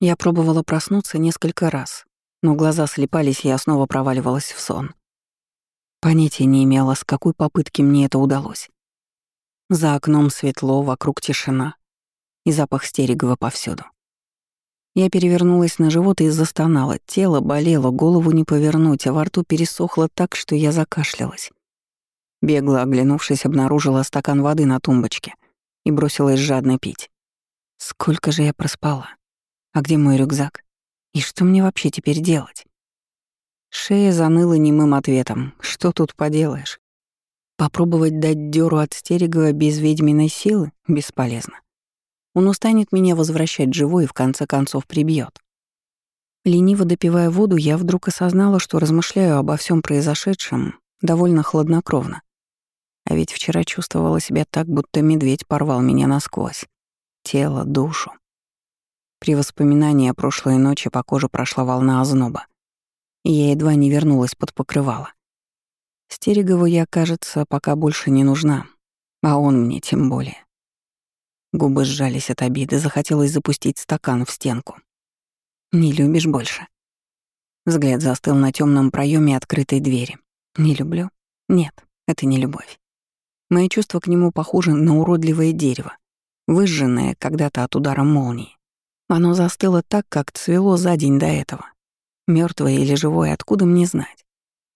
Я пробовала проснуться несколько раз, но глаза слепались, и я снова проваливалась в сон. Понятия не имела, с какой попытки мне это удалось. За окном светло, вокруг тишина и запах стерегова повсюду. Я перевернулась на живот и застонала. Тело болело, голову не повернуть, а во рту пересохло так, что я закашлялась. Бегло оглянувшись, обнаружила стакан воды на тумбочке и бросилась жадно пить. Сколько же я проспала? А где мой рюкзак? И что мне вообще теперь делать? Шея заныла немым ответом. Что тут поделаешь? Попробовать дать дёру от Стерегова без ведьминой силы бесполезно. Он устанет меня возвращать живой и в конце концов прибьет. Лениво допивая воду, я вдруг осознала, что размышляю обо всем произошедшем довольно хладнокровно. А ведь вчера чувствовала себя так, будто медведь порвал меня насквозь. Тело, душу. При воспоминании о прошлой ночи по коже прошла волна озноба. И я едва не вернулась под покрывало. Стерегову я, кажется, пока больше не нужна, а он мне тем более. Губы сжались от обиды, захотелось запустить стакан в стенку. «Не любишь больше?» Взгляд застыл на темном проеме открытой двери. «Не люблю?» Нет, это не любовь. Мои чувства к нему похожи на уродливое дерево, выжженное когда-то от удара молнии. Оно застыло так, как цвело за день до этого. Мертвое или живое, откуда мне знать?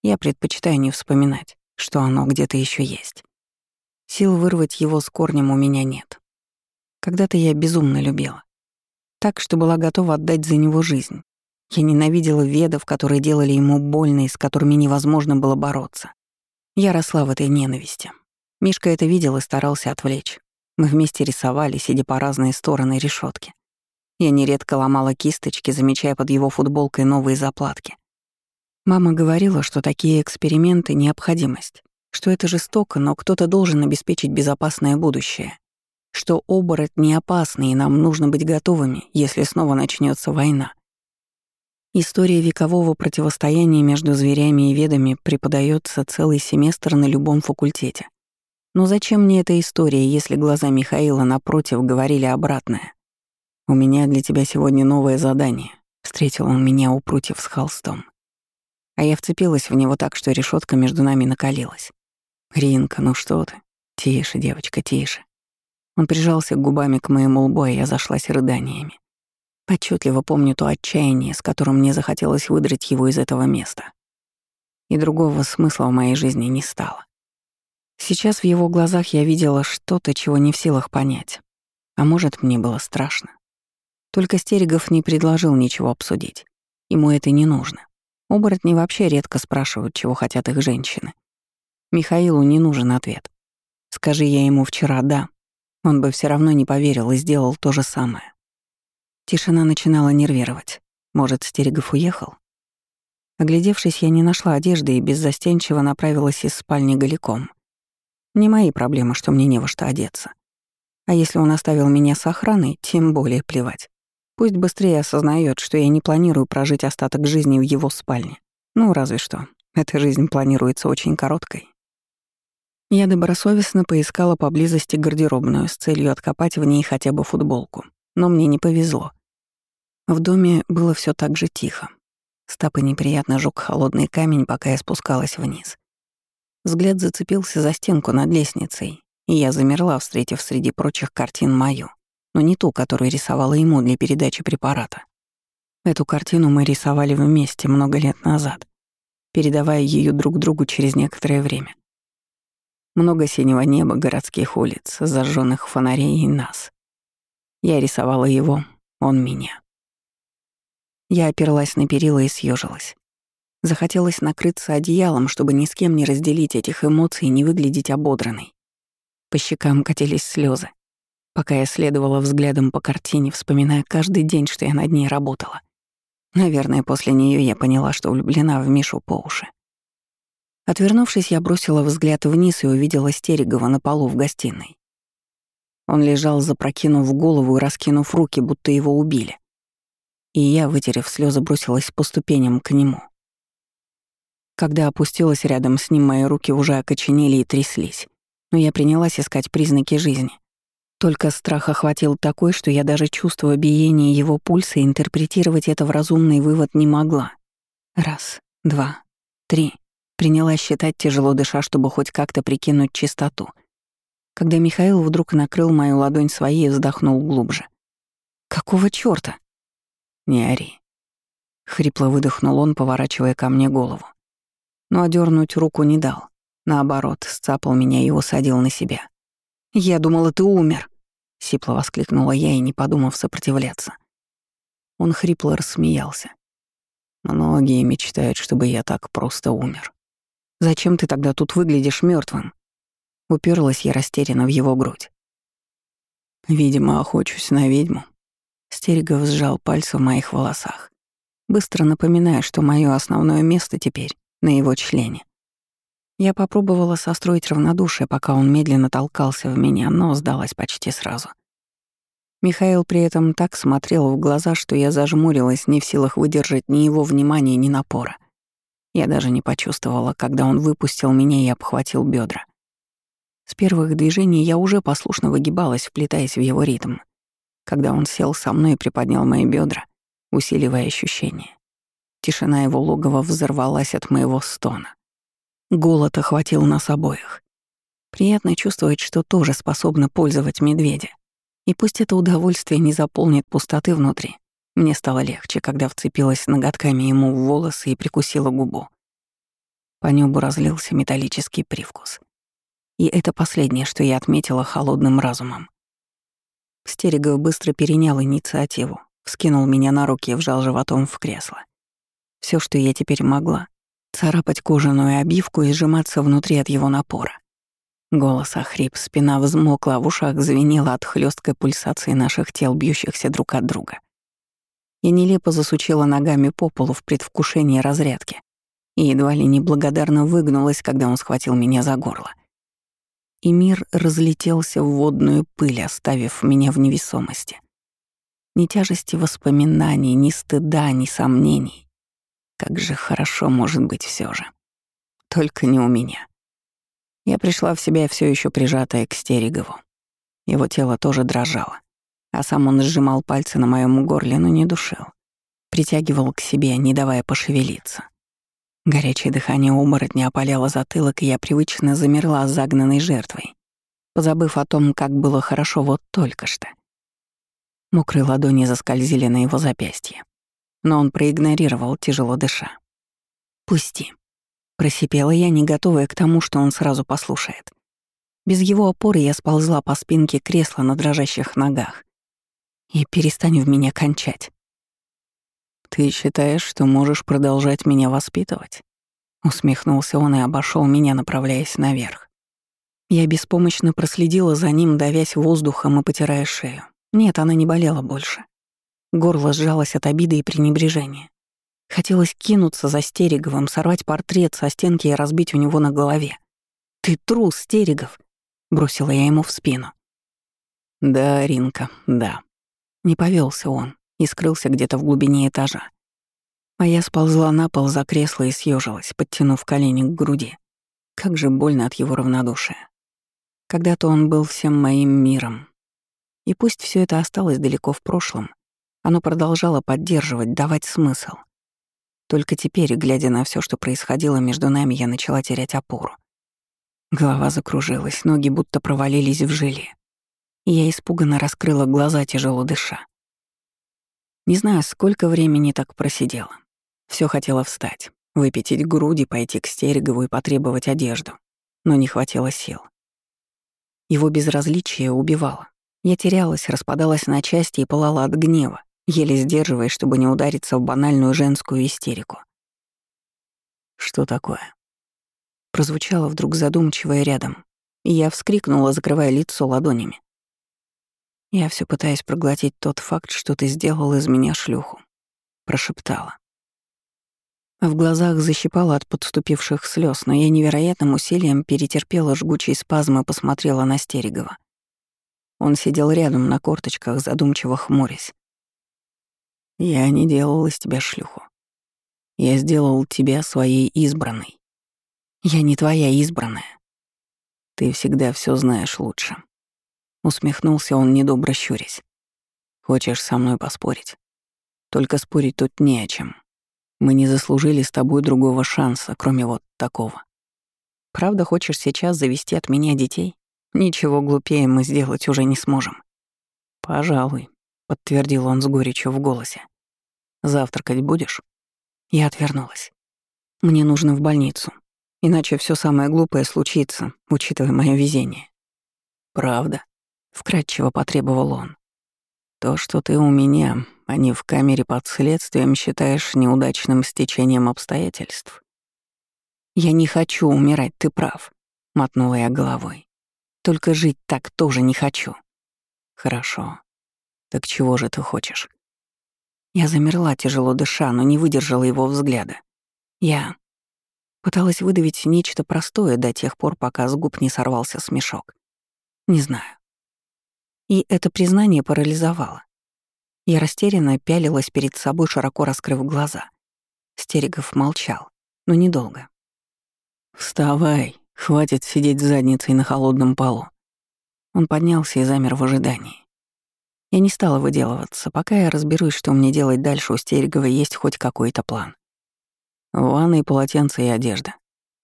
Я предпочитаю не вспоминать, что оно где-то еще есть. Сил вырвать его с корнем у меня нет. Когда-то я безумно любила. Так, что была готова отдать за него жизнь. Я ненавидела ведов, которые делали ему больно и с которыми невозможно было бороться. Я росла в этой ненависти. Мишка это видел и старался отвлечь. Мы вместе рисовали, сидя по разные стороны решетки. Я нередко ломала кисточки, замечая под его футболкой новые заплатки. Мама говорила, что такие эксперименты — необходимость, что это жестоко, но кто-то должен обеспечить безопасное будущее что оборотни опасны, и нам нужно быть готовыми, если снова начнется война. История векового противостояния между зверями и ведами преподается целый семестр на любом факультете. Но зачем мне эта история, если глаза Михаила напротив говорили обратное? «У меня для тебя сегодня новое задание», — встретил он меня у прутьев с холстом. А я вцепилась в него так, что решетка между нами накалилась. «Ринка, ну что ты? Тише, девочка, тише. Он прижался губами к моему лбу, и я зашлась рыданиями. Отчетливо помню то отчаяние, с которым мне захотелось выдрать его из этого места. И другого смысла в моей жизни не стало. Сейчас в его глазах я видела что-то, чего не в силах понять. А может, мне было страшно. Только Стерегов не предложил ничего обсудить. Ему это не нужно. Оборотни вообще редко спрашивают, чего хотят их женщины. Михаилу не нужен ответ. Скажи я ему вчера «да», он бы все равно не поверил и сделал то же самое. Тишина начинала нервировать. Может, Стерегов уехал? Оглядевшись, я не нашла одежды и беззастенчиво направилась из спальни голиком. Не мои проблемы, что мне не во что одеться. А если он оставил меня с охраной, тем более плевать. Пусть быстрее осознает, что я не планирую прожить остаток жизни в его спальне. Ну, разве что. Эта жизнь планируется очень короткой. Я добросовестно поискала поблизости гардеробную с целью откопать в ней хотя бы футболку, но мне не повезло. В доме было все так же тихо. Стапы неприятно жёг холодный камень, пока я спускалась вниз. Взгляд зацепился за стенку над лестницей, и я замерла, встретив среди прочих картин мою, но не ту, которую рисовала ему для передачи препарата. Эту картину мы рисовали вместе много лет назад, передавая ее друг другу через некоторое время. Много синего неба, городских улиц, зажженных фонарей и нас. Я рисовала его, он меня. Я оперлась на перила и съежилась. Захотелось накрыться одеялом, чтобы ни с кем не разделить этих эмоций и не выглядеть ободранной. По щекам катились слезы, пока я следовала взглядом по картине, вспоминая каждый день, что я над ней работала. Наверное, после нее я поняла, что влюблена в Мишу по уши. Отвернувшись, я бросила взгляд вниз и увидела Стерегова на полу в гостиной. Он лежал, запрокинув голову и раскинув руки, будто его убили. И я, вытерев слезы, бросилась по ступеням к нему. Когда опустилась рядом с ним, мои руки уже окоченели и тряслись, но я принялась искать признаки жизни. Только страх охватил такой, что я даже чувствуя биение его пульса, интерпретировать это в разумный вывод не могла. Раз, два, три. Приняла считать, тяжело дыша, чтобы хоть как-то прикинуть чистоту. Когда Михаил вдруг накрыл мою ладонь своей и вздохнул глубже. «Какого чёрта?» «Не ори». Хрипло выдохнул он, поворачивая ко мне голову. Но одернуть руку не дал. Наоборот, сцапал меня и усадил на себя. «Я думала, ты умер!» — сипло воскликнула я и не подумав сопротивляться. Он хрипло рассмеялся. «Многие мечтают, чтобы я так просто умер. Зачем ты тогда тут выглядишь мертвым? Уперлась я растерянно в его грудь. Видимо, охочусь на ведьму. Стерегов сжал пальцы в моих волосах, быстро напоминая, что мое основное место теперь на его члене. Я попробовала состроить равнодушие, пока он медленно толкался в меня, но сдалась почти сразу. Михаил при этом так смотрел в глаза, что я зажмурилась, не в силах выдержать ни его внимания, ни напора. Я даже не почувствовала, когда он выпустил меня и обхватил бедра. С первых движений я уже послушно выгибалась, вплетаясь в его ритм. Когда он сел со мной и приподнял мои бедра, усиливая ощущения. Тишина его логова взорвалась от моего стона. Голод охватил нас обоих. Приятно чувствовать, что тоже способна пользовать медведя. И пусть это удовольствие не заполнит пустоты внутри, мне стало легче, когда вцепилась ноготками ему в волосы и прикусила губу. По небу разлился металлический привкус. И это последнее, что я отметила холодным разумом. Стерегов быстро перенял инициативу, вскинул меня на руки и вжал животом в кресло. Все, что я теперь могла, царапать кожаную обивку и сжиматься внутри от его напора. Голос охрип, спина взмокла, в ушах звенела от хлесткой пульсации наших тел, бьющихся друг от друга. Я нелепо засучила ногами по полу в предвкушении разрядки и едва ли неблагодарно выгнулась, когда он схватил меня за горло. И мир разлетелся в водную пыль, оставив меня в невесомости. Ни тяжести воспоминаний, ни стыда, ни сомнений. Как же хорошо может быть все же. Только не у меня. Я пришла в себя все еще прижатая к Стерегову. Его тело тоже дрожало, а сам он сжимал пальцы на моем горле, но не душил. Притягивал к себе, не давая пошевелиться. Горячее дыхание оборотня опаляло затылок, и я привычно замерла загнанной жертвой, позабыв о том, как было хорошо вот только что. Мокрые ладони заскользили на его запястье но он проигнорировал, тяжело дыша. «Пусти», — просипела я, не готовая к тому, что он сразу послушает. Без его опоры я сползла по спинке кресла на дрожащих ногах. «И перестань в меня кончать». «Ты считаешь, что можешь продолжать меня воспитывать?» Усмехнулся он и обошел меня, направляясь наверх. Я беспомощно проследила за ним, давясь воздухом и потирая шею. Нет, она не болела больше. Горло сжалось от обиды и пренебрежения. Хотелось кинуться за Стереговым, сорвать портрет со стенки и разбить у него на голове. «Ты трус, Стерегов!» — бросила я ему в спину. «Да, Ринка, да». Не повелся он и скрылся где-то в глубине этажа. А я сползла на пол за кресло и съежилась, подтянув колени к груди. Как же больно от его равнодушия. Когда-то он был всем моим миром. И пусть все это осталось далеко в прошлом, оно продолжало поддерживать, давать смысл. Только теперь, глядя на все, что происходило между нами, я начала терять опору. Голова закружилась, ноги будто провалились в желе. Я испуганно раскрыла глаза, тяжело дыша. Не знаю, сколько времени так просидела. Все хотела встать, выпятить груди, пойти к Стерегову и потребовать одежду. Но не хватило сил. Его безразличие убивало. Я терялась, распадалась на части и пылала от гнева, еле сдерживаясь, чтобы не удариться в банальную женскую истерику. «Что такое?» Прозвучало вдруг задумчивое рядом, и я вскрикнула, закрывая лицо ладонями. «Я все пытаюсь проглотить тот факт, что ты сделал из меня шлюху», — прошептала. В глазах защипало от подступивших слез, но я невероятным усилием перетерпела жгучий спазм и посмотрела на Стерегова. Он сидел рядом на корточках, задумчиво хмурясь. Я не делал из тебя шлюху. Я сделал тебя своей избранной. Я не твоя избранная. Ты всегда все знаешь лучше. Усмехнулся он, недобро щурясь. «Хочешь со мной поспорить? Только спорить тут не о чем. Мы не заслужили с тобой другого шанса, кроме вот такого. Правда, хочешь сейчас завести от меня детей? Ничего глупее мы сделать уже не сможем. Пожалуй, подтвердил он с горечью в голосе. Завтракать будешь? Я отвернулась. Мне нужно в больницу, иначе все самое глупое случится, учитывая мое везение. Правда? вкратчиво потребовал он. То, что ты у меня, а не в камере под следствием, считаешь неудачным стечением обстоятельств. Я не хочу умирать, ты прав, мотнула я головой. Только жить так тоже не хочу. Хорошо. Так чего же ты хочешь? Я замерла, тяжело дыша, но не выдержала его взгляда. Я пыталась выдавить нечто простое до тех пор, пока с губ не сорвался смешок. Не знаю. И это признание парализовало. Я растерянно пялилась перед собой, широко раскрыв глаза. Стерегов молчал, но недолго. «Вставай, хватит сидеть задницей на холодном полу». Он поднялся и замер в ожидании. Я не стала выделываться, пока я разберусь, что мне делать дальше, у Стерегова есть хоть какой-то план. Ванна и полотенце и одежда.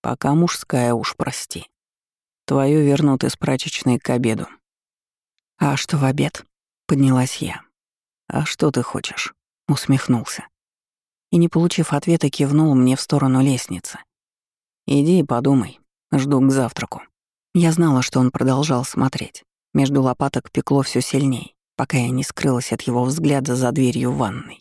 Пока мужская уж, прости. Твою вернут из прачечной к обеду. «А что в обед?» — поднялась я. «А что ты хочешь?» — усмехнулся. И, не получив ответа, кивнул мне в сторону лестницы. «Иди и подумай. Жду к завтраку». Я знала, что он продолжал смотреть. Между лопаток пекло все сильней, пока я не скрылась от его взгляда за дверью ванной.